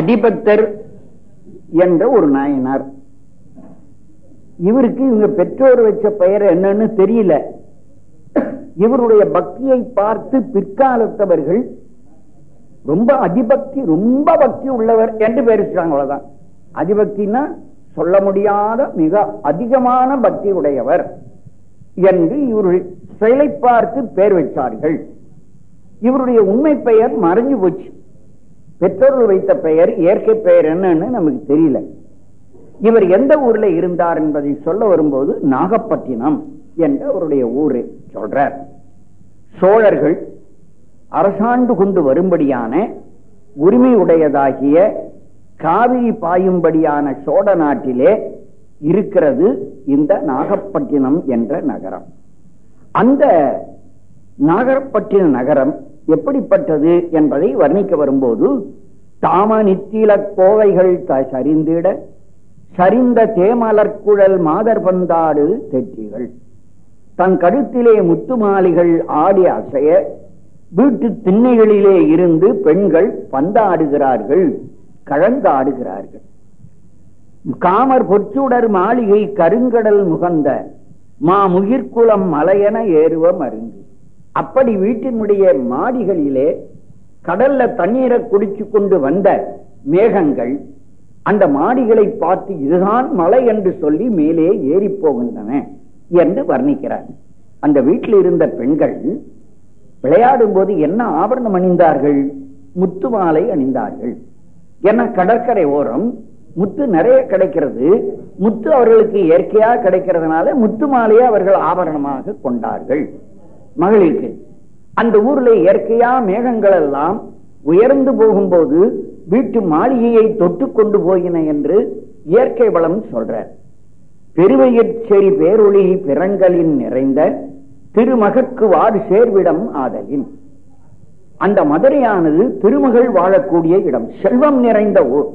அடிபக்தர் என்ற ஒரு நாயனார். இவருக்கு இவங்க பெற்றோர் வச்ச பெயர் என்னன்னு தெரியல. இவருடைய பக்தியை பார்த்து பிற்காலத்தவர்கள் ரொம்ப அதிபக்தி ரொம்ப பக்தி உள்ளவர் என்று பேரிச்சாங்க அவ்வளவுதான். அதிபக்தினா சொல்ல முடியாத மிக அதிகமான பக்தி உடையவர் என்று இவருடைய செயலை பார்த்து பெயர் வச்சார்கள். இவருடைய உண்மை பெயர் மறைஞ்சு போச்சு. பெற்றோர்கள் வைத்த பெயர் இயற்கை பெயர் என்னன்னு நமக்கு தெரியல. இவர் எந்த ஊர்ல இருந்தார் என்பதை சொல்ல வரும்போது நாகப்பட்டினம் என்ற அவருடைய ஊரு சொல்றார். சோழர்கள் அரசாண்டு கொண்டு வரும்படியான உரிமை உடையதாகிய காவிரி பாயும்படியான சோழ நாட்டிலே இருக்கிறது இந்த நாகப்பட்டினம் என்ற நகரம். அந்த நாகப்பட்டின நகரம் எப்படிப்பட்டது என்பதை வர்ணிக்க வரும்போது தாம நித்தில கோவைகள் சரிந்திட சரிந்த தேமலர்குழல் மாதர் பந்தாடு தெற்றிகள். தன் கழுத்திலே முத்து மாலிகள் ஆடி அசைய வீட்டு திண்ணைகளிலே இருந்து பெண்கள் பந்தாடுகிறார்கள் கழந்தாடுகிறார்கள். காமர் பொச்சுடர் மாளிகை கருங்கடல் முகந்த மா முகிர்குளம் மலையென ஏறுவ மருந்து அப்படி வீட்டினுடைய மாடிகளிலே கடல்ல தண்ணீரை குடிச்சு கொண்டு வந்த மேகங்கள் அந்த மாடிகளை பார்த்து இதுதான் மலை என்று சொல்லி மேலே ஏறி போகின்றன என்று வர்ணிக்கிறார். அந்த வீட்டில் இருந்த பெண்கள் விளையாடும் போது என்ன ஆபரணம் அணிந்தார்கள்? முத்து மாலை அணிந்தார்கள். ஏன்னா கடற்கரை ஓரம்? முத்து நிறைய கிடைக்கிறது. முத்து அவர்களுக்கு இயற்கையா கிடைக்கிறதுனால முத்து மாலையை அவர்கள் ஆபரணமாக கொண்டார்கள். மகளிருக்கு. அந்த ஊர்ல இயற்கையா மேகங்கள் எல்லாம் உயர்ந்து போகும்போது வீட்டு மாளிகையை தொட்டு கொண்டு போயின என்று இயற்கை வளம் சொல்ற. பெருவையச்சேரி பேரொளி பிறங்களின் நிறைந்த திருமகற்கு வாடு சேர்விடம் ஆதலின். அந்த மதுரையானது திருமகள் வாழக்கூடிய இடம். செல்வம் நிறைந்த ஊர்.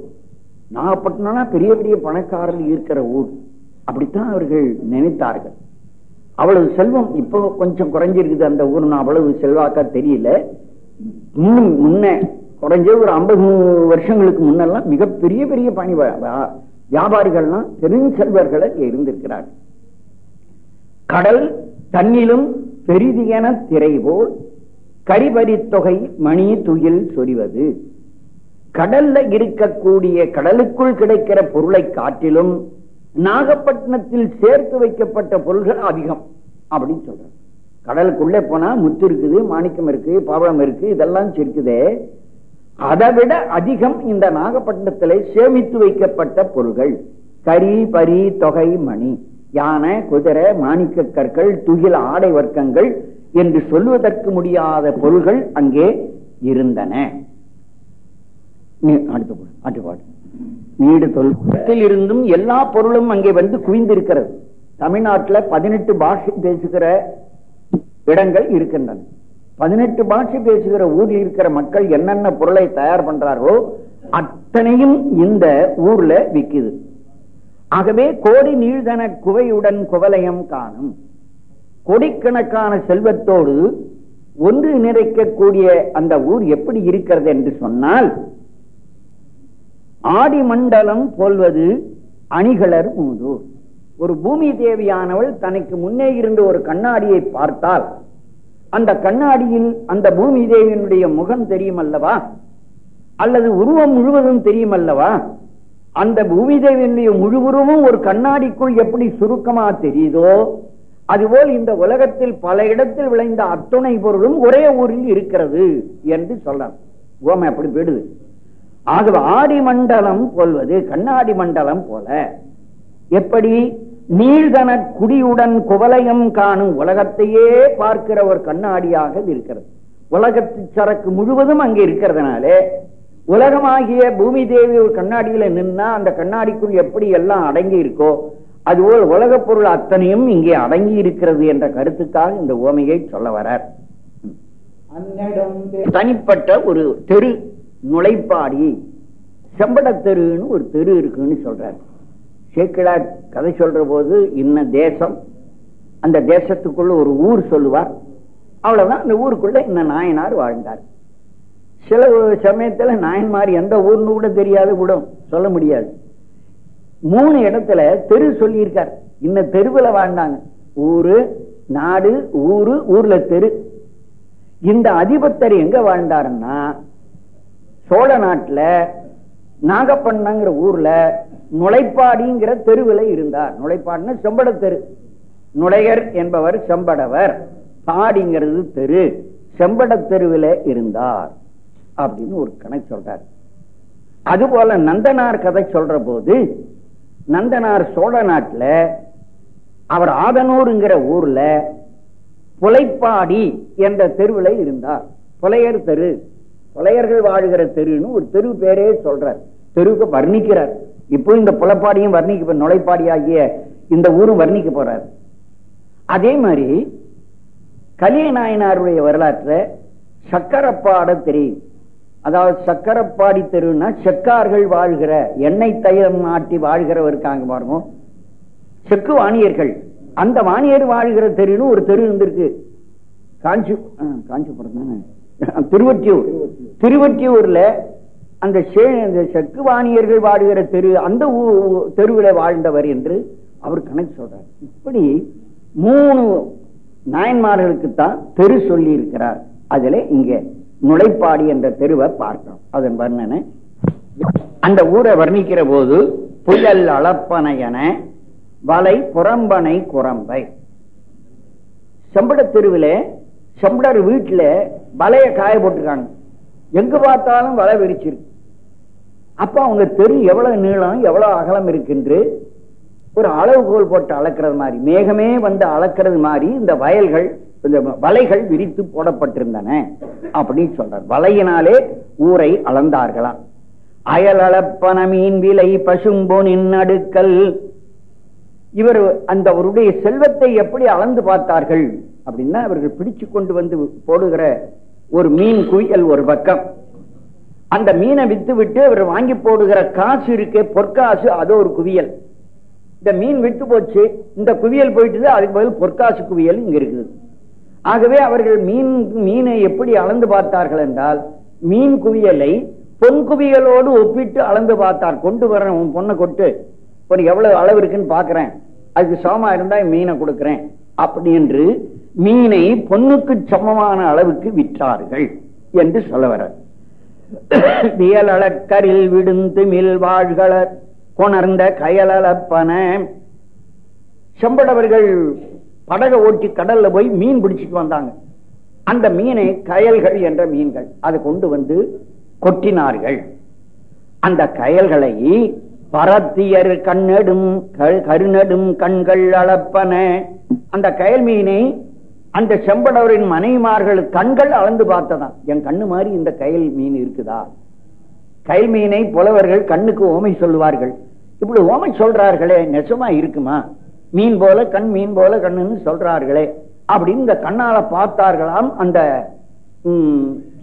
நாகப்பட்டினம்னா பெரிய பெரிய பணக்காரர்கள் இருக்கிற ஊர். அப்படித்தான் அவர்கள் நினைத்தார்கள். அவ்வளவு செல்வம் இப்போ கொஞ்சம் குறைஞ்சிருக்குது அந்த ஊர். அவ்வளவு செல்வாக்கா தெரியல. இன்னும் முன்ன குறைஞ்ச ஒரு ஐம்பது வருஷங்களுக்கு முன்னெல்லாம் மிகப்பெரிய பெரிய பணி வியாபாரிகள்லாம் பெருஞ்செல்வர்கள இருந்திருக்கிறார்கள் கடல் தண்ணிலும் பெரிதியன திரை போல் கரிபரித்தொகை மணி துயில் சொரிவது. கடல்ல இருக்கக்கூடிய கடலுக்குள் கிடைக்கிற பொருளை காட்டிலும் நாகப்பட்டினத்தில் சேர்த்து வைக்கப்பட்ட பொருள்கள் அதிகம். அப்படின்னு சொல்ற கடலுக்குள்ளே போனா முத்து இருக்குது மாணிக்கம் இருக்கு பவளம் இருக்கு இதெல்லாம் இருக்குதே அதை விட அதிகம் இந்த நாகப்பட்டினத்தில் சேமித்து வைக்கப்பட்ட பொருள்கள். கரி பரி தொகை மணி யானை குதிரை மாணிக்க கற்கள் துகில் ஆடை வர்க்கங்கள் என்று சொல்வதற்கு முடியாத பொருள்கள் அங்கே இருந்தன. அடுத்த அடுத்த பாட்டு வீடு தொழில் இருந்தும் எல்லா பொருளும் அங்கே வந்து குவிந்திருக்கிறது. தமிழ்நாட்டில் பதினெட்டு பாஷை பேசுகிற இடங்கள் இருக்கின்றன. பதினெட்டு பாஷை பேசுகிற ஊரில் இருக்கிற மக்கள் என்னென்ன பொருளை தயார் பண்றார்களோ அத்தனையும் இந்த ஊர்ல விக்குது. ஆகவே கோடி நீழ்தன குவையுடன் குவலயம் காணும். கொடிக்கணக்கான செல்வத்தோடு ஒன்று நிறைக்கக்கூடிய அந்த ஊர் எப்படி இருக்கிறது என்று சொன்னால் ஆடி மண்டலம் போல்வது அணிகளர் மூதூர் ஒரு பூமி தேவியானவள் தனக்கு முன்னே இருந்து ஒரு கண்ணாடியை பார்த்தால் அந்த கண்ணாடியில் அந்த பூமி தேவியினுடைய முகம் தெரியும் அல்லவா அல்லது உருவம் முழுவதும் தெரியும் அல்லவா அந்த பூமி தேவியினுடைய முழு உருவம் ஒரு கண்ணாடிக்குள் எப்படி சுருக்கமா தெரியுதோ அதுபோல் இந்த உலகத்தில் பல இடத்தில் விளைந்த அத்துணை பொருளும் ஒரே ஊரில் இருக்கிறது என்று சொல்லலாம். ஓமை அப்படி போயிடுது. ஆகவே ஆடி மண்டலம் போல்வது கண்ணாடி மண்டலம் போல. எப்படி? நீழ்தன குடியுடன் குவலயம் காணும் உலகத்தையே பார்க்கிற ஒரு கண்ணாடியாக இருக்கிறது. உலகத்து சரக்கு முழுவதும் அங்கே இருக்கிறதுனாலே உலகமாகிய பூமி தேவி ஒரு கண்ணாடியில நின்னா அந்த கண்ணாடிக்குள் எப்படி எல்லாம் அடங்கி இருக்கோ அதுபோல் உலக பொருள் அத்தனையும் இங்கே அடங்கி இருக்கிறது என்ற கருத்துக்காக இந்த ஓமையை சொல்ல வரார் தனிப்பட்ட ஒரு தெரு. நுழைப்பாடி. செம்பட தெருன்னு ஒரு தெரு இருக்குன்னு சொல்றார். சேக்கிழார் கதை சொல்ற போது இன்ன தேசம் அந்த தேசத்துக்குள்ள ஒரு ஊர் சொல்லுவார். அவ்வளவுதான் அந்த ஊருக்குள்ள இந்த நாயனார் வாழ்ந்தார். சில சமயத்துல நாயன்மார் எந்த ஊர்னு கூட தெரியாது கூட சொல்ல முடியாது. மூணு இடத்துல தெரு சொல்லியிருக்கார். இந்த தெருவுல வாழ்ந்தாங்க. ஊரு நாடு ஊரு ஊர்ல தெரு. இந்த அதிபத்தர் எங்க வாழ்ந்தாருன்னா சோழ நாட்டுல நாகப்பண்ணங்கிற ஊர்ல நுழைப்பாடிங்கிற தெருவில் இருந்தார். நுழைப்பாடினா செம்பட தெரு. நுழையர் என்பவர் செம்படவர். பாடிங்கிறது தெரு. செம்பட தெருவில் இருந்தார் அப்படின்னு ஒரு கணக்கு சொல்றார். அதுபோல நந்தனார் கதை சொல்ற போது நந்தனார் சோழ நாட்டில் அவர் ஆதனூருங்கிற ஊர்ல புலைப்பாடி என்ற தெருவில் இருந்தார். புலையர் தெரு. புலையர்கள் வாழுகிற தெருன்னு ஒரு தெரு பேரே சொல்றார். தெருவுக்கு வர்ணிக்கிறார். இப்போ இந்த புலப்பாடியும் வர்ணிக்க நுழைப்பாடி ஆகிய இந்த ஊரும் வர்ணிக்க போறார். அதே மாதிரி கலிய நாயனாருடைய வரலாற்றை சக்கரப்பாட தெரியும். அதாவது சக்கரப்பாடி தெருன்னா செக்கார்கள் வாழ்கிற எண்ணெய் தயம் நாட்டி வாழ்கிறவர் இருக்காங்க பாருங்க. செக்கு வாணியர்கள். அந்த வாணியர் வாழ்கிற தெருன்னு ஒரு தெரு இருந்திருக்கு. காஞ்சி காஞ்சிபுரம் தானே திருவற்றியூர். திருவற்றியூர்ல அந்த செக்கு வாணியர்கள் வாடுகிற தெரு அந்த தெருவில் வாழ்ந்தவர் என்று அவர் கணக்கு சொல்றார். இப்படி மூணு நாயன்மார்களுக்கு தான் தெரு சொல்லி இருக்கிறார் அதுல இங்க நுழைப்பாடி என்ற தெருவை பார்க்கிறோம் அதன் வர்ணனை. அந்த ஊரை வர்ணிக்கிற போது புயல் அளப்பனையன வலை புறம்பனை குரம்பை. செம்பட தெருவில் செம்படர் வீட்டுல வலைய காய போட்டிருக்காங்க. எங்க பார்த்தாலும் வலை விரிச்சிருக்கு. அப்ப அவங்க தெரு எவ்வளவு நீளம் எவ்வளவு அகலம் இருக்குன்று ஒரு அளவுகோல் போட்டு அளக்கிறது மாதிரி மேகமே வந்து அளக்கிறது மாதிரி இந்த வயல்கள் இந்த வலைகள் விரித்து போடப்பட்டிருந்தன அப்படின்னு சொல்றார். வலையினாலே ஊரை அளந்தார்களாம் அயல் அளப்பன மீன் விலை பசும்பொனின் அடுக்கல். இவர் அந்த அவருடைய செல்வத்தை எப்படி அளந்து பார்த்தார்கள்? அப்படின்னா அவர்கள் பிடிச்சு கொண்டு வந்து போடுகிற ஒரு மீன் குவியல் ஒரு பக்கம். அந்த மீனை வித்து விட்டு அவர் வாங்கி போடுகிற காசு இருக்கு பொற்காசு அது ஒரு குவியல். இந்த மீன் விட்டு போச்சு இந்த குவியல் போயிட்டு அதுக்கு பதில் பொற்காசு குவியல் இங்க இருக்குது. ஆகவே அவர்கள் மீன் மீனை எப்படி அளந்து பார்த்தார்கள் என்றால் மீன் குவியலை பொன் குவியலோடு ஒப்பிட்டு அளந்து பார்த்தார். கொண்டு வரேன் உன் பொண்ணை கொட்டு. ஒரு எவ்வளவு அளவு இருக்குன்னு பாக்குறேன் அதுக்கு சமமா இருந்தா மீனை கொடுக்கிறேன். அப்படி என்று மீனை பொண்ணுக்கு சமமான அளவுக்கு விற்றார்கள் என்று சொல்ல வர வியலக்கரில் விடுந்து மில் வாழ்களர் கொணர்ந்த கயலப்பன செம்படவர்கள் படகை ஓட்டி கடல்ல போய் மீன் பிடிச்சிட்டு வந்தாங்க. அந்த மீனை கயல்கள் என்ற மீன்கள் அதை கொண்டு வந்து கொட்டினார்கள். அந்த கயல்களை பரத்தியர் கண்ணெடும் கருநெடும் கண்கள் அளப்பன. அந்த கயல் மீனை அந்த செம்படவரின் மனைவிமார்கள் கண்கள் அளந்து பார்த்ததான் என் கண்ணு மாதிரி இந்த கயல் மீன் இருக்குதா? கயல் மீனை புலவர்கள் கண்ணுக்கு ஓமை சொல்லுவார்கள். இப்படி ஓமை சொல்றார்களே நெசமா இருக்குமா? மீன் போல கண் மீன் போல கண்ணுன்னு சொல்றார்களே அப்படின்னு இந்த கண்ணால பார்த்தார்களாம் அந்த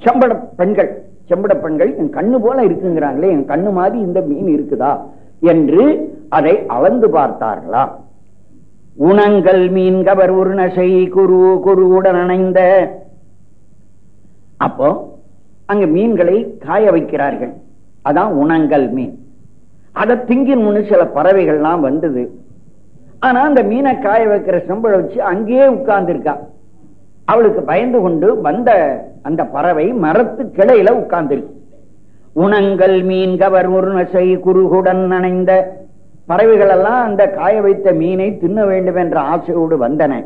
செம்பட பெண்கள். செம்பட பெண்கள் என் கண்ணு போல இருக்குங்கிறாங்களே என் கண்ணு மாதிரி இந்த மீன் இருக்குதா? என்று அதை அளந்து பார்த்தார்களாம். உணங்கள் மீன் கவர் உருணசை குரு குருவுடன் அணைந்த. அப்போ அங்க மீன்களை காய வைக்கிறார்கள். அதான் உணங்கள் மீன். அதை திங்கின் முன்னு சில பறவைகள்லாம் வந்தது. ஆனா அந்த மீனை காய வைக்கிற சம்பளம் வச்சு அங்கேயே உட்கார்ந்து இருக்கா அவளுக்கு பயந்து கொண்டு வந்த அந்த பறவை மரத்து கிளையில உட்கார்ந்துருக்கு. உணங்கள் மீன் கவர் உருணசை குறுகுடன் நனைந்த பறவைகள் எல்லாம் அந்த காய வைத்த மீனை தின்ன வேண்டும் என்ற ஆசையோடு வந்தன.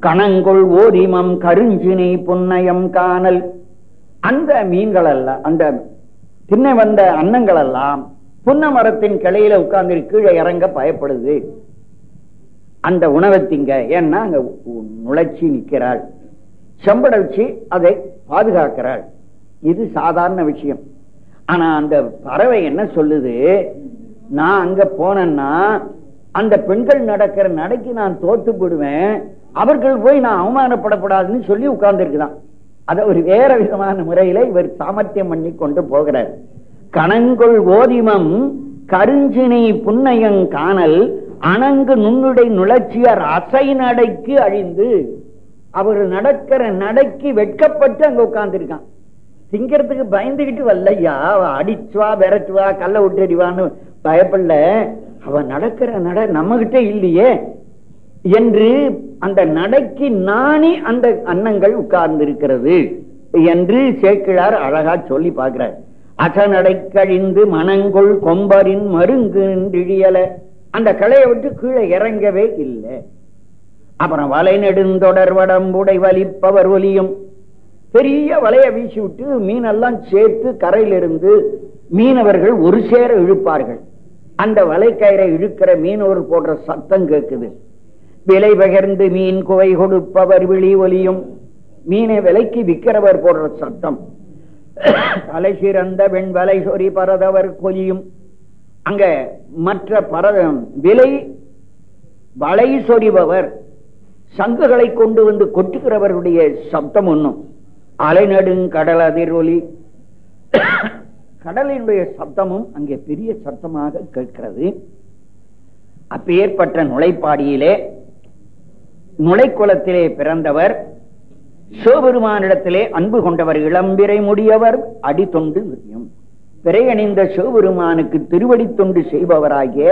கணங்குள் ஓதிமம் கருஞ்சினை புன்னயம் காணல். அந்த மீன்கள் எல்லாம் அந்த தின்ன வந்த அன்னங்கள் எல்லாம் புன்ன மரத்தின் கிளையில உட்கார்ந்து கீழே இறங்க பயப்படுது. அந்த உணவை திங்க ஏன்னா அங்க நுழைச்சி நிற்கிறாள். செம்பட வச்சு அதை பாதுகாக்கிறாள். இது சாதாரண விஷயம். ஆனா அந்த பறவை என்ன சொல்லுது? நான் அங்க போனேன்னா அந்த பெண்கள் நடக்கிற நடைக்கு நான் தோத்து போடுவேன். அவர்கள் போய் நான் அவமானப்படக்கூடாதுன்னு சொல்லி உட்கார்ந்து இருக்குதான் அத ஒரு வேற விதமான முறையில இவர் சாமர்த்தியம் பண்ணி கொண்டு போகிறார். கணங்கொள் ஓதிமம் கருஞ்சினை புன்னையங் காணல் அணங்கு நுண்ணுடை நுழச்சியர் அசை நடைக்கு அழிந்து. அவர் நடக்கிற நடைக்கு வெட்கப்பட்டு அங்க உட்கார்ந்து இருக்கான் திங்கிறதுக்கு பயந்துகிட்டு வரலையா அடிச்சுவா விரட்டுவா கல்ல விட்டு அடிவான்னு பயப்படல. அவ நடக்கிற நட நம்ம கிட்ட இல்லையே என்று அந்த நடைக்கு நானே அந்த அன்னங்கள் உட்கார்ந்து இருக்கிறது என்று சேக்கிழார் அழகா சொல்லி பார்க்கிறார். அசநடை கழிந்து மனங்கொள் கொம்பரின் மருங்கு நிழியல அந்த களையை விட்டு கீழே இறங்கவே இல்லை. அப்புறம் வலை நெடுந்தொடர் வடம்புடை வலிப்பவர் ஒலியும். பெரிய வலைய வீசி விட்டு மீனெல்லாம் சேர்த்து கரையிலிருந்து மீனவர்கள் ஒரு சேர இழுப்பார்கள். அந்த வலைக்கயிறை இழுக்கிற மீனவர் போடுற சத்தம் கேட்குது. விலை பகிர்ந்து மீன் குவை கொடுப்பவர் விழி ஒலியும். மீனை விலைக்கு விற்கிறவர் போடுற சத்தம். தலை சிறந்த வெண் வலை சொறி பரதவர் கொலியும். அங்க மற்ற பரத விலை வலை சொறிபவர் சங்குகளை கொண்டு வந்து கொட்டுகிறவர்களுடைய சப்தம் ஒன்றும் அலைநடுங் கடல் அதிரொலி கடலினுடைய சப்தமும் அங்கே பெரிய சத்தமாக கேட்கிறது. அப்பேற்பட்ட நுழைப்பாடியிலே நுழைக்குளத்திலே பிறந்தவர் சிவபெருமானிடத்திலே அன்பு கொண்டவர் இளம்பிரை முடியவர் அடி தொண்டு விரியும் பிறையணிந்த சிவபெருமானுக்கு திருவடி தொண்டு செய்பவராகிய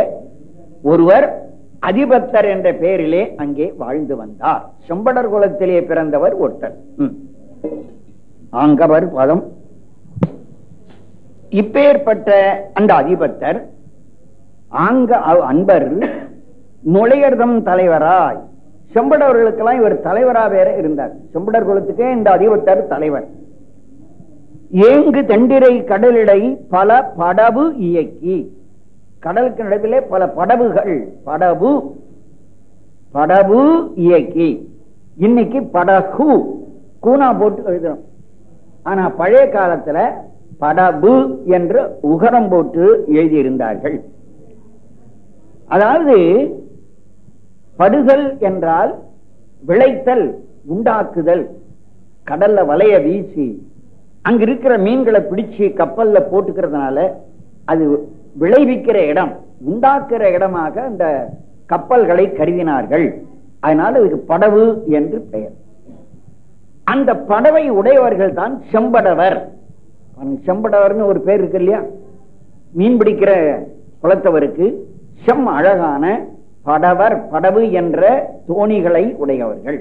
ஒருவர் அதிபத்தர் என்ற பெயரிலே அங்கே வாழ்ந்து வந்தார். செம்படர் குலத்திலே பிறந்தவர் ஒருத்தர். ஆங்கவர் பதம் இப்பேற்பட்ட அந்த அதிபத்தர் ஆங்க அன்பர் நுழையர்தம் தலைவராய். செம்படவர்களுக்கெல்லாம் இவர் தலைவரா வேற இருந்தார். செம்படர் குலத்துக்கே இந்த அதிபத்தர் தலைவர். ஏங்கு தண்டிரை கடலிடை பல படவு இயக்கி. கடலுக்கு நடுவிலே பல படவுகள் படவு படவு இயக்கி. இன்னைக்கு படகு கூனா போட்டு எழுதுறோம். ஆனா பழைய காலத்துல படபு என்று உகரம் போட்டு எழுதியிருந்தார்கள். அதாவது படுதல் என்றால் விளைத்தல் உண்டாக்குதல் கடல்ல வலைய வீசி அங்க இருக்கிற மீன்களை பிடிச்சு கப்பல்ல போட்டுக்கிறதுனால அது விளைவிக்கிற இடம் உண்டாக்குற இடமாக அந்த கப்பல்களை கருதினார்கள். அதனால இதுக்கு படவு என்று பெயர். அந்த படவை உடையவர்கள் தான் செம்படவர். செம்படவர்னு ஒரு பேர் இருக்கு இல்லையா? மீன் பிடிக்கிற குளத்தவருக்கு செம் அழகான படவர் படவு என்ற தோணிகளை உடையவர்கள்.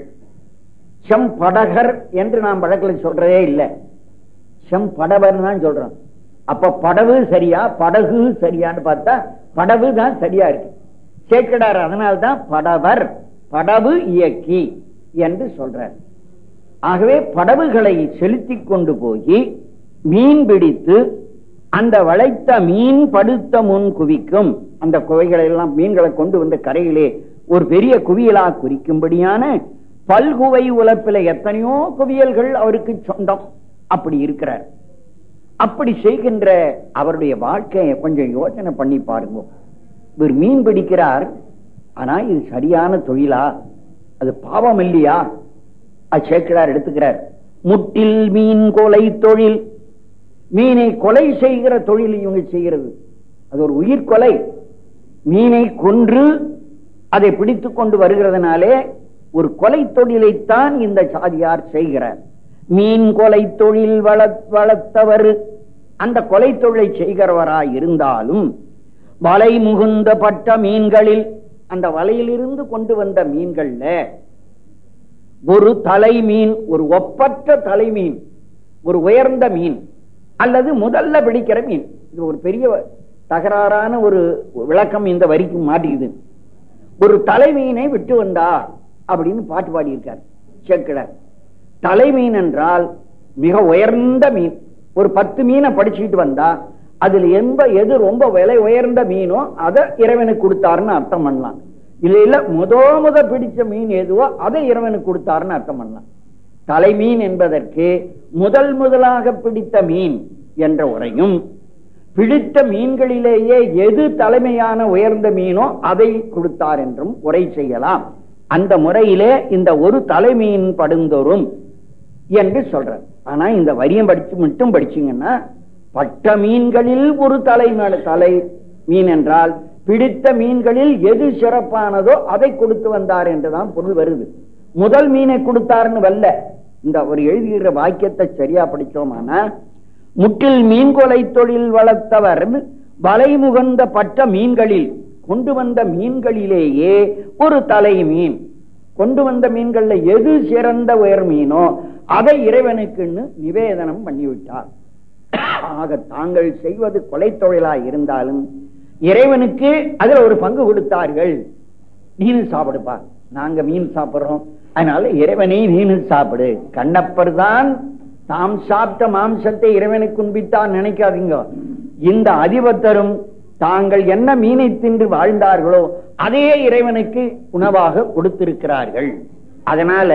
செம் படகர் என்று நாம் வழக்கில் சொல்றதே இல்லை. செம் படவர் தான் சொல்றோம். அப்ப படவு சரியா படகு சரியான்னு பார்த்தா படவு தான் சரியா இருக்கு. சேக்கடார் அதனால்தான் படவர் படவு இயக்கி என்று சொல்றார். ஆகவே படவுகளை செலுத்தி கொண்டு போய் மீன் பிடித்து அந்த வளைத்த மீன் படுத்த முன் குவிக்கும். அந்த குவைகளை எல்லாம் மீன்களை கொண்டு வந்து கரையிலே ஒரு பெரிய குவியலா குறிக்கும்படியான பல்குவை உலப்பில எத்தனையோ குவியல்கள் அவருக்கு சொந்தம். அப்படி இருக்கிறார். அப்படி செய்கின்ற அவருடைய வாழ்க்கையை கொஞ்சம் யோசனை பண்ணி பாருங்க. இவர் மீன் பிடிக்கிறார். ஆனா இது சரியான தொழிலா? அது பாவம் இல்லையா? அது சேர்க்கிறார் எடுத்துக்கிறார். முட்டில் மீன் கொலை தொழில். மீனை கொலை செய்கிற தொழில் இவங்க செய்கிறது. அது ஒரு உயிர் கொலை. மீனை கொன்று அதை பிடித்துக் கொண்டு வருகிறதுனாலே ஒரு கொலை தொழிலைத்தான் இந்த சாதியார் செய்கிறார். மீன் கொலை தொழில் வள வளர்த்தவர். அந்த கொலை தொழிலை செய்கிறவராய் இருந்தாலும் வலை முகுந்த பட்ட மீன்களில் அந்த வலையிலிருந்து கொண்டு வந்த மீன்கள்ல ஒரு தலை மீன் ஒரு ஒப்பற்ற தலை மீன் ஒரு உயர்ந்த மீன் அல்லது முதல்ல பிடிக்கிற மீன். இது ஒரு பெரிய தகராறான ஒரு விளக்கம் இந்த வரிக்கு மாட்டிக்குது. ஒரு தலை மீனை விட்டு வந்தார் அப்படின்னு பாட்டு பாடியிருக்கார். சேக்கிழார் தலை மீன் என்றால் மிக உயர்ந்த மீன். ஒரு பத்து மீனை படிச்சுக்கிட்டு வந்தா அதுல எந்த எது ரொம்ப விலை உயர்ந்த மீனோ அதை இறைவனுக்கு கொடுத்தாருன்னு அர்த்தம் பண்ணலாம். இல்ல இல்ல முத முத பிடிச்ச மீன் எதுவோ அதை இறைவனுக்கு கொடுத்தாருன்னு அர்த்தம் பண்ணலாம். தலை மீன் என்பதற்கு முதல் முதலாக பிடித்த மீன் என்ற உரையும் பிடித்த மீன்களிலேயே எது தலைமையான உயர்ந்த மீனோ அதை கொடுத்தார் என்றும் உரை செய்யலாம். அந்த முறையிலே இந்த ஒரு தலைமீன் படுந்தோறும் என்று சொல்ற ஆனா இந்த வரியம் படிச்சு மட்டும் படிச்சீங்கன்னா பட்ட மீன்களில் ஒரு தலை தலை மீன் என்றால் பிடித்த மீன்களில் எது சிறப்பானதோ அதை கொடுத்து வந்தார் என்றுதான் பொருள் வருது. முதல் மீனை கொடுத்தாருன்னு வல்ல இந்த அவர் எழுதுகிற வாக்கியத்தை சரியா படிச்சோமானா முற்றில் மீன்கொலை தொழில் வளர்த்தவர் வலைமுகந்த பட்ட மீன்களில் கொண்டு வந்த மீன்களிலேயே ஒரு தலை மீன். கொண்டு வந்த மீன்கள்ல எது சிறந்த உயர் மீனோ அதை இறைவனுக்குன்னு நிவேதனம் பண்ணிவிட்டார். ஆக தாங்கள் செய்வது கொலை தொழிலா இருந்தாலும் இறைவனுக்கு அதுல ஒரு பங்கு கொடுத்தார்கள். மீன் சாப்பிடுப்பா நாங்க மீன் சாப்பிடுறோம். அதனால இறைவனை நீனு சாப்பிடு. கண்ணப்பர் தான் தாம் சாப்பிட்ட மாம்சத்தை இறைவனுக்கு உண்பித்தான் நினைக்காதீங்க. இந்த அதிபத்தரும் தாங்கள் என்ன மீனை தின்று வாழ்ந்தார்களோ அதே இறைவனுக்கு உணவாக கொடுத்திருக்கிறார்கள். அதனால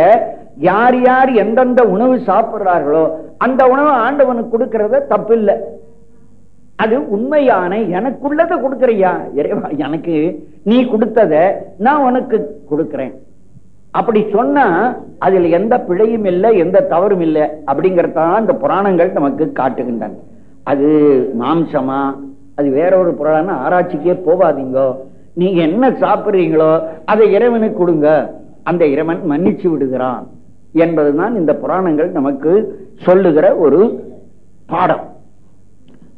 யார் யார் எந்தெந்த உணவு சாப்பிடுறார்களோ அந்த உணவு ஆண்டவனுக்கு கொடுக்கறத தப்பில்லை. அது உண்மையான எனக்குள்ளத கொடுக்கறியா? இறைவா எனக்கு நீ கொடுத்தத நான் உனக்கு கொடுக்கிறேன். அப்படி சொன்னா அதுல எந்த பிழையும் இல்லை எந்த தவறும் இல்லை அப்படிங்கறதான் இந்த புராணங்கள் நமக்கு காட்டுகின்றன. அது மாம்சமா? அது வேற ஒரு புராணம். ஆராய்ச்சிக்கே போவாதீங்க. நீங்க என்ன சாப்பிடுறீங்களோ அதை இறைவனுக்கு கொடுங்க. அந்த இறைவன் மன்னிச்சு விடுகிறான் என்பதுதான் இந்த புராணங்கள் நமக்கு சொல்லுகிற ஒரு பாடம்.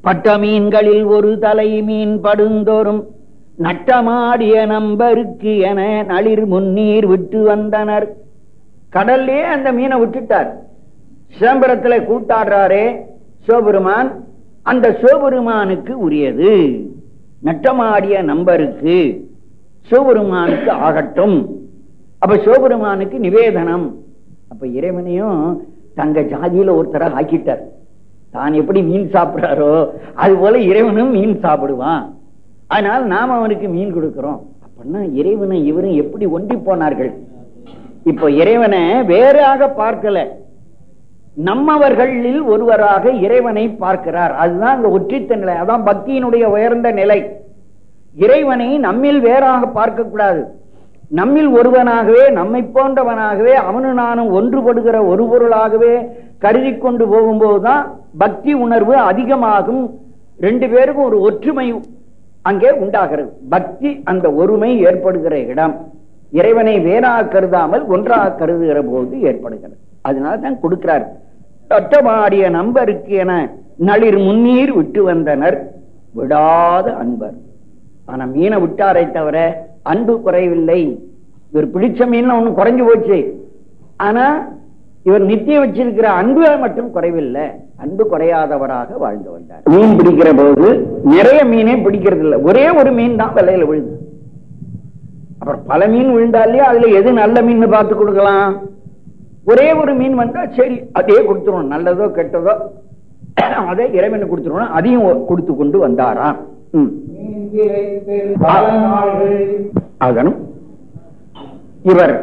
பட்ட மீன்களில் ஒரு தலை மீன் படுந்தோறும் நட்டமாடிய நம்பருக்கு என நளிர் முன்னீர் விட்டு வந்தனர். கடல்லே அந்த மீனை விட்டுட்டார். சிதம்பரத்துல கூட்டாடுறாரே சிவபெருமான் அந்த சிவபெருமானுக்கு உரியது. நட்டமாடிய நம்பருக்கு சிவபெருமானுக்கு ஆகட்டும். அப்ப சிவபெருமானுக்கு நிவேதனம். அப்ப இறைவனையும் தங்க ஜாதியில ஒருத்தர ஆக்கிட்டார். தான் எப்படி மீன் சாப்பிடுறாரோ அது போல இறைவனும் மீன் சாப்பிடுவான். அதனால் நாம் அவனுக்கு மீன் கொடுக்கிறோம். அப்படின்னா இறைவனை இவரும் எப்படி ஒன்றி போனார்கள்? இப்ப இறைவனை வேறாக பார்க்கல. நம்மவர்களில் ஒருவராக இறைவனை பார்க்கிறார். அதுதான் இந்த ஒற்றித்த நிலை. அதான் பக்தியினுடைய உயர்ந்த நிலை. இறைவனை நம்மில் வேறாக பார்க்க கூடாது நம்மில் ஒருவனாகவே நம்மை போன்றவனாகவே அவனு நானும் ஒன்றுபடுகிற ஒரு பொருளாகவே கருதி கொண்டு போகும்போதுதான் பக்தி உணர்வு அதிகமாகும். ரெண்டு பேருக்கும் ஒரு ஒற்றுமை அங்கே உண்டாகிறது. பக்தி அந்த ஒருமை ஏற்படுகிற இடம். இறைவனை வேறாக கருதாமல் ஒன்றாக கருதுகிற போது ஏற்படுகிறது. அதனால தான் கொடுக்கிறார். தட்டமாடிய நம்பருக்கு என நளிர் முன்னீர் விட்டு வந்தனர். விடாத அன்பர். ஆனா மீனை விட்டாரை தவிர அன்பு குறையவில்லை இவர் பிடிச்ச மீன் ஒண்ணு குறைஞ்சு போச்சு. ஆனா இவர் நித்தியம் வச்சிருக்கிற அன்பு மட்டும் குறைவில்லை. அன்பு குறையாதவராக வாழ்ந்து வந்தார். மீன் பிடிக்கிற போது நிறைய மீனே பிடிக்கிறது இல்லை ஒரே ஒரு மீன் தான் விலையில விழுது அப்புறம் பல மீன் விழுந்தாலே அதுல எது நல்ல மீன் பார்த்து கொடுக்கலாம். ஒரே ஒரு மீன் வந்தா சரி அதே கொடுத்துருவோம். நல்லதோ கெட்டதோ அதை இறைவனு கொடுத்துருவோம். அதையும் கொடுத்து கொண்டு வந்தாராம். அதனும் இவர்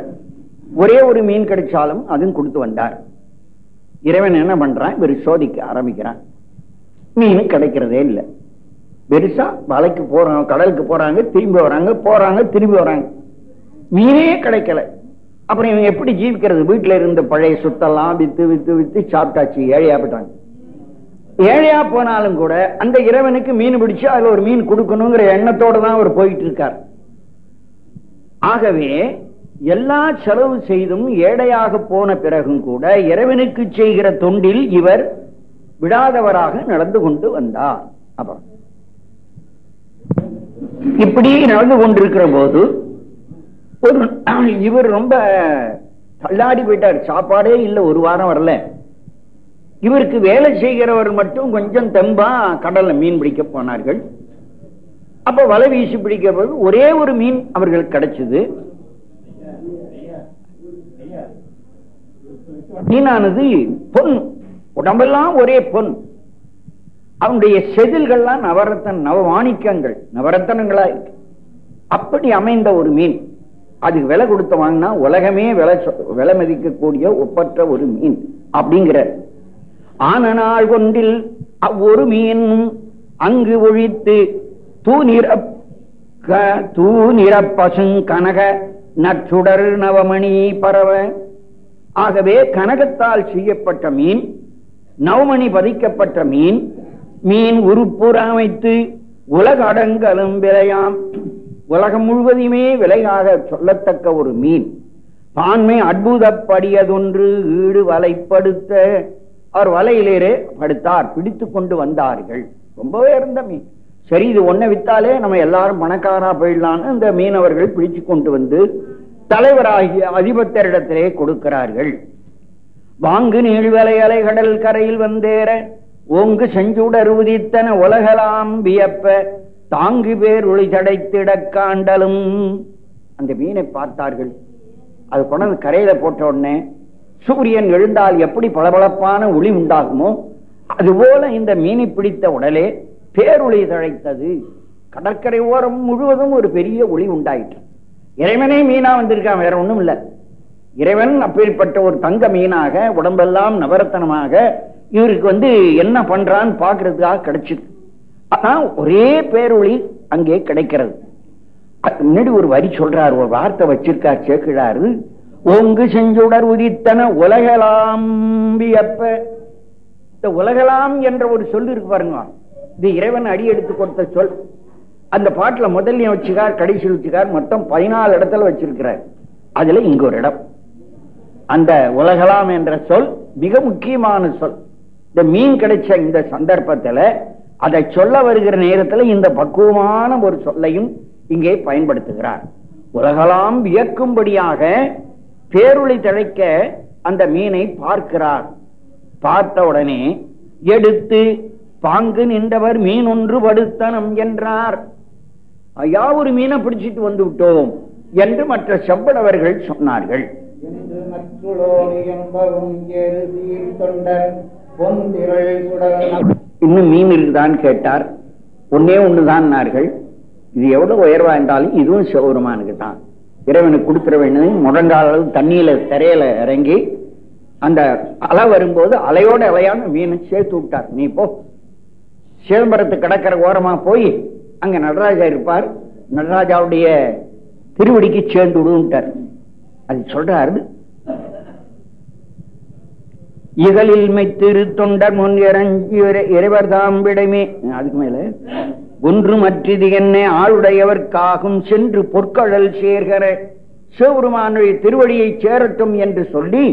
ஒரே ஒரு மீன் கிடைச்சாலும் அதுவும் கொடுத்து வந்தார். இறைவன் என்ன பண்றான்? இவர் சோதிக்க ஆரம்பிக்கிறான். மீன் கிடைக்கிறதே இல்லை. பெருசா வலைக்கு போறாங்க கடலுக்கு போறாங்க திரும்பி வராங்க போறாங்க திரும்பி வராங்க. மீனே கிடைக்கல. அப்புறம் இவங்க எப்படி ஜீவிக்கிறது? வீட்டுல இருந்த பழைய சுத்தெல்லாம் வித்து வித்து வித்து சாப்பிட்டாச்சு. ஏழையா போயிட்டாங்க ஏழையா போனாலும் கூட அந்த இறைவனுக்கு மீன் பிடிச்சு அதுல ஒரு மீன் கொடுக்கணுங்கிற எண்ணத்தோட தான் அவர் போயிட்டு இருக்கார். ஆகவே எல்லா செலவு செய்தும் ஏழையாக போன பிறகும் கூட இறைவனுக்கு செய்கிற தொண்டில் இவர் விடாதவராக நடந்து கொண்டு வந்தார். அப்புறம் இப்படி நடந்து கொண்டிருக்கிற போது ஒரு இவர் ரொம்ப தள்ளாடி போயிட்டார். சாப்பாடே இல்ல ஒரு வாரம் வரல. இவருக்கு வேலை செய்கிறவர் மட்டும் கொஞ்சம் தெம்பா கடல்ல மீன் பிடிக்க போனார்கள். அப்ப வலை வீசி பிடிக்க போது ஒரே ஒரு மீன் அவர்களுக்கு கிடைச்சது. மீனானது பொன். உடம்பெல்லாம் ஒரே பொன். அவனுடைய செதில்கள்லாம் நவரத்தன் நவமாணிக்கங்கள் நவரத்தனங்களா இருக்கு. அப்படி அமைந்த ஒரு மீன். அதுக்கு விலை கொடுத்து வாங்கினா உலகமே விலை விலை மதிக்கக்கூடிய ஒப்பற்ற ஒரு மீன் அப்படிங்கிறார். ஆன நாள் கொண்டில் அவ்வொரு மீன் அங்கு ஒழித்து தூநிற தூநிற பசுங்கனக நச்சுடர் நவமணி பறவை ஆகவே கனகத்தால் செய்யப்பட்ட மீன் நவமணி பதிக்கப்பட்ட மீன் மீன் உருப்புற அமைத்து உலக அடங்கலும் விலையாம் உலகம் முழுவதுமே விலையாக சொல்லத்தக்க ஒரு மீன். பான்மை அற்புதப்படியதொன்று ஈடு வலைப்படுத்த அவர் வலையிலேயே படுத்தார் பிடித்து கொண்டு வந்தார்கள். ரொம்பவே இருந்த மீன். சரி இது ஒன்ன வித்தாலே நம்ம எல்லாரும் பணக்காரா போயிடலான்னு இந்த மீனவர்கள் பிடிச்சு கொண்டு வந்து தலைவராகிய அதிபத்தரிடத்திலே கொடுக்கிறார்கள். வாங்கு நீழ்வலை அலை கடல் கரையில் வந்தேற ஓங்கு செஞ்சுடர் உதித்தன உலகலாம் வியப்ப தாங்கு பேர் ஒளி தடைத்திட காண்டலும். அந்த மீனை பார்த்தார்கள். அது கொண்டு கரையில போட்ட உடனே சூரியன் எழுந்தால் எப்படி பளபளப்பான ஒளி உண்டாகுமோ அதுபோல இந்த மீனை பிடித்த உடலே பேரொளி தழைத்தது. கடற்கரை ஓரம் முழுவதும் ஒரு பெரிய ஒளி உண்டாயிற்று. இறைவனே மீனா வந்திருக்கான் வேற ஒண்ணும் இல்ல. இறைவன் அப்பேற்பட்ட ஒரு தங்க மீனாக உடம்பெல்லாம் நவரத்தனமாக இவருக்கு வந்து என்ன பண்றான்னு பாக்குறதுக்காக கிடைச்சிருக்கு. ஆனா ஒரே பேரொளி அங்கே கிடைக்கிறது. முன்னாடி ஒரு வரி சொல்றாரு ஒரு வார்த்தை வச்சிருக்கார் சேர்க்கிறாரு ஓங்கு செஞ்சுடர் உதித்தன உலகலாம் வியப்ப. இந்த உலகலாம் என்ற ஒரு சொல் இருக்கு பாருங்க. இது இறைவன் அடி எடுத்து கொடுத்த சொல். அந்த பாட்டுல முதல்ல வச்சுக்கார் கடைசி வச்சுக்கார் மொத்தம் பதினாலு இடத்துல வச்சிருக்கிறார். அதுல இங்க ஒரு இடம். அந்த உலகலாம் என்ற சொல் மிக முக்கியமான சொல். இந்த மீன் கிடைச்ச இந்த சந்தர்ப்பத்துல அதை சொல்ல வருகிற நேரத்துல இந்த பக்குவமான ஒரு சொல்லையும் இங்கே பயன்படுத்துகிறார். உலகலாம் வியக்கும்படியாக பேருளை தழைக்க அந்த மீனை பார்க்கிறார். பார்த்த உடனே எடுத்து பாங்கு நின்றவர் மீன் ஒன்று படுத்தனம் என்றார். ஐயா ஒரு மீனை பிடிச்சிட்டு வந்து விட்டோம் என்று மற்ற செவ்வடவர்கள் சொன்னார்கள். இன்னும் மீன் இருக்குதான்னு கேட்டார். ஒன்னே ஒண்ணுதான் இது எவ்வளவு உயர்வா இருந்தாலும் இதுவும் சிவபெருமானுக்கு தான். இறைவனுக்கு கொடுத்துட வேண்டியது முழங்கால தண்ணியில திரையில இறங்கி அந்த அலை வரும்போது அலையோட அலையான மீனை சேர்த்து விட்டார். நீ போ. சிதம்பரத்து கடற்கரை ஓரமா போய். அங்க நடராஜா இருப்பார். நடராஜாவுடைய திருவடிக்கு சேர்ந்து விடுவிட்டார் அது சொல்றாரு இகலில் மைத்திரு தொண்டர் முன் இறஞ்சி இறைவர் தாம் விடைமே. அதுக்கு மேல ஒன்று மற்றது என்ன ஆளுடையவர்க்காகும் சென்று பொற்கழல் சேர்கிற சிவபெருமானுடைய திருவடியை சேரட்டும் என்று சொல்லி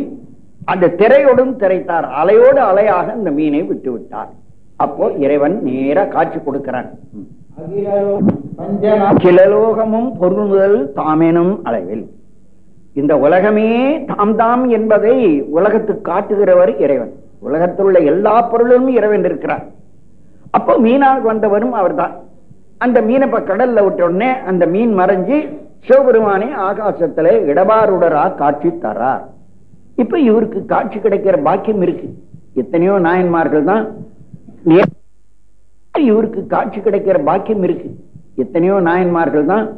அந்த திரையோடும் திரைத்தார். அலையோடு அலையாக அந்த மீனை விட்டு விட்டார் அப்போ இறைவன் நேர காட்சி கொடுக்கிறான். அகிலலோகமும் பொருள் முதல் தாமெனும் அளவில். இந்த உலகமே தாம் தாம் என்பதை உலகத்துக்கு காட்டுகிறவர் இறைவன். உலகத்தில் உள்ள எல்லா பொருளும் இறைவன் இருக்கிறார். அப்போ மீனாக வந்தவரும் அவர்தான். அந்த மீனை இப்ப கடல்ல விட்ட உடனே அந்த மீன் மறைஞ்சு சிவபெருமானே ஆகாசத்துல இடபாருடரா காட்சி தரார். இப்ப இவருக்கு காட்சி கிடைக்கிற பாக்கியம் இருக்கு. எத்தனையோ நாயன்மார்கள் தான் இவருக்கு காட்சி கிடைக்கிற பாக்கியம் இருக்கு. எத்தனையோ நாயன்மார்கள் தான்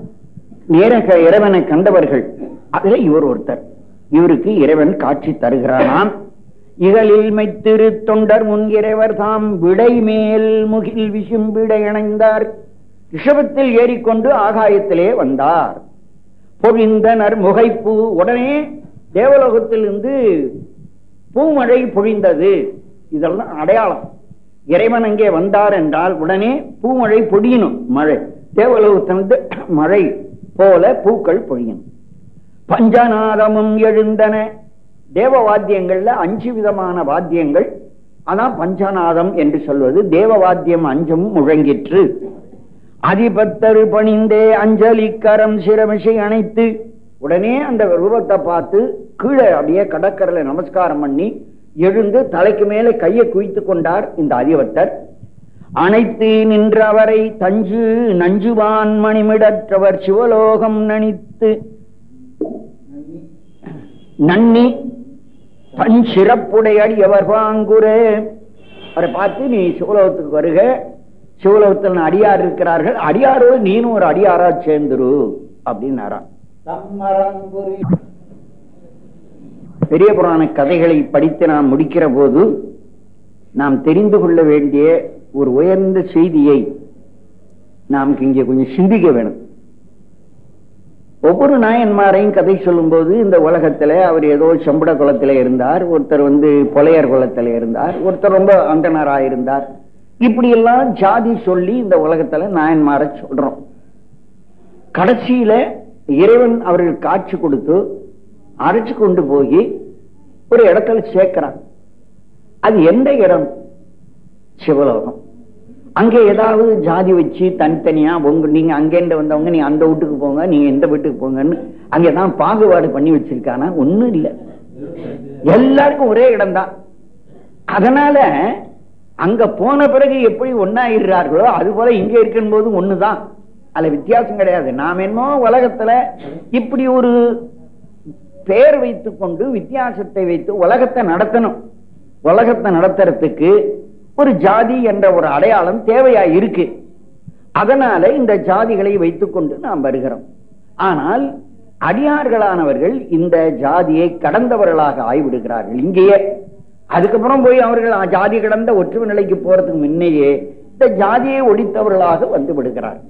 நேரக இறைவனை கண்டவர்கள். அதுல இவர் ஒருத்தர். இவருக்கு இறைவன் காட்சி தருகிறானாம். இகலில் மைத்திரு தொண்டர் முன் இறைவர் தாம் விடை மேல் முகில் விசும்பிட இணைந்தார் ரிஷபத்தில் ஏறிக்கொண்டு ஆகாயத்திலே வந்தார். பொழிந்தனர் முகைப்பு. உடனே தேவலோகத்திலிருந்து பூமழை பொழிந்தது. இதெல்லாம் அடையாளம். இறைவன் அங்கே வந்தார் என்றால் உடனே பூமழை பொழியணும் மழை. தேவலோகத்திலிருந்து மழை போல பூக்கள் பொழியணும். பஞ்சநாதமும் எழுந்தன. தேவ வாத்தியங்கள்ல அஞ்சு விதமான வாத்தியங்கள். ஆனா பஞ்சநாதம் என்று சொல்வது தேவ வாத்தியம் அஞ்சும் முழங்கிற்று. அதிபத்தரு பணிந்தே அஞ்சலி கரம் சிரமிசை அணைத்து உடனே அந்த ரூபத்தை பார்த்து கீழே அப்படியே கடற்கரையில நமஸ்காரம் பண்ணி எழுந்து தலைக்கு மேலே கையை குவித்துக் கொண்டார் இந்த அதிபத்தர் அனைத்து நின்றவரை தஞ்சு நஞ்சுவான் மணிமிடற்றவர் சிவலோகம் நனித்து நன்னி தன் சிறப்புடையடி எவர் பாங்குரே அவரை பார்த்து நீ சிவலோகத்துக்கு வருக. சிவலோகத்தில் அடியார் இருக்கிறார்கள். அடியாரோடு நீனும் ஒரு அடியாரா சேர்ந்துரு. அப்படின்னாராம். பெரிய புராண கதைகளை படித்து நாம் முடிக்கிற போது நாம் தெரிந்து கொள்ள வேண்டிய ஒரு உயர்ந்த செய்தியை நாம் இங்கே கொஞ்சம் சிந்திக்க வேணும். ஒவ்வொரு நாயன்மாரையும் கதை சொல்லும் போது இந்த உலகத்துல அவர் ஏதோ செம்பட குளத்துல இருந்தார் ஒருத்தர் வந்து பொலையர் குளத்துல இருந்தார் ஒருத்தர் ரொம்ப அந்தனரா இருந்தார். இப்படி எல்லாம் ஜாதி சொல்லி இந்த உலகத்துல நாயன்மாரை சொல்றோம். கடைசியில இறைவன் அவர்கள் காட்சி கொடுத்து அரைச்சு கொண்டு போய் ஒரு இடத்துல சேர்க்கிறான். அது எந்த இடம்? சிவலோகம். அங்க ஏதாவது ஜாதி வச்சு தனித்தனியா உங்க நீங்க அங்கேருந்து வந்தவங்க நீங்க அந்த வீட்டுக்கு போங்க நீங்க எந்த வீட்டுக்கு போங்கன்னு அங்கதான் பாகுபாடு பண்ணி வச்சிருக்கானா? ஒண்ணும் இல்லை. எல்லாருக்கும் ஒரே இடம் தான் அதனால அங்க போன பிறகு எப்படி ஒன்னாயிடுறார்களோ அது போல இங்க இருக்கும் போது ஒண்ணுதான். அதுல வித்தியாசம் கிடையாது. நாம் என்னமோ உலகத்துல இப்படி ஒரு பெயர் வைத்துக் கொண்டு வித்தியாசத்தை வைத்து உலகத்தை நடத்தணும். உலகத்தை நடத்துறதுக்கு ஒரு ஜாதி என்ற ஒரு அடையாளம் தேவையா இருக்கு. அதனால இந்த ஜாதிகளை வைத்துக்கொண்டு நாம் வருகிறோம். ஆனால் அடியார்களானவர்கள் இந்த ஜாதியை கடந்தவர்களாக ஆய்விடுகிறார்கள். இங்கேயே. அதுக்கப்புறம் போய் அவர்கள் ஜாதி கடந்த ஒற்றுமை நிலைக்கு போறதுக்கு முன்னையே இந்த ஜாதியை ஒழித்தவர்களாக வந்து விடுகிறார்கள்.